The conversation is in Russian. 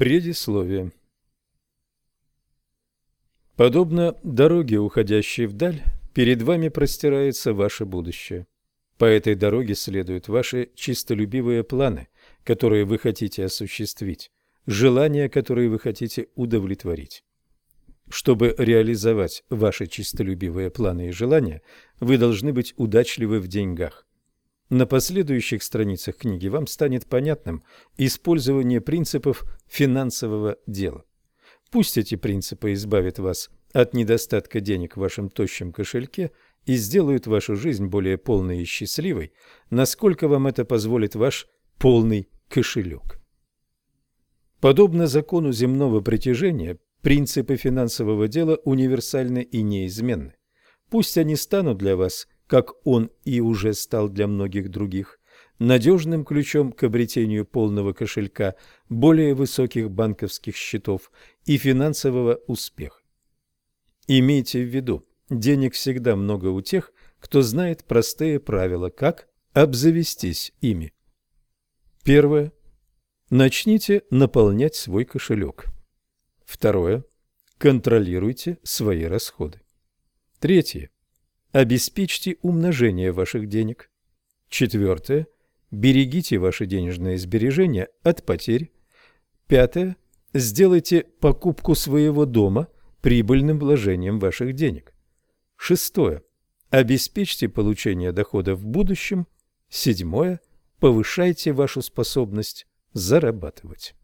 Предисловие Подобно дороге, уходящей вдаль, перед вами простирается ваше будущее. По этой дороге следуют ваши чистолюбивые планы, которые вы хотите осуществить, желания, которые вы хотите удовлетворить. Чтобы реализовать ваши чистолюбивые планы и желания, вы должны быть удачливы в деньгах. На последующих страницах книги вам станет понятным использование принципов финансового дела. Пусть эти принципы избавят вас от недостатка денег в вашем тощем кошельке и сделают вашу жизнь более полной и счастливой, насколько вам это позволит ваш полный кошелек. Подобно закону земного притяжения, принципы финансового дела универсальны и неизменны. Пусть они станут для вас – как он и уже стал для многих других, надежным ключом к обретению полного кошелька, более высоких банковских счетов и финансового успеха. Имейте в виду, денег всегда много у тех, кто знает простые правила, как обзавестись ими. Первое. Начните наполнять свой кошелек. Второе. Контролируйте свои расходы. Третье. Обеспечьте умножение ваших денег. Четвертое. Берегите ваши денежные сбережения от потерь. Пятое. Сделайте покупку своего дома прибыльным вложением ваших денег. Шестое. Обеспечьте получение дохода в будущем. Седьмое. Повышайте вашу способность зарабатывать.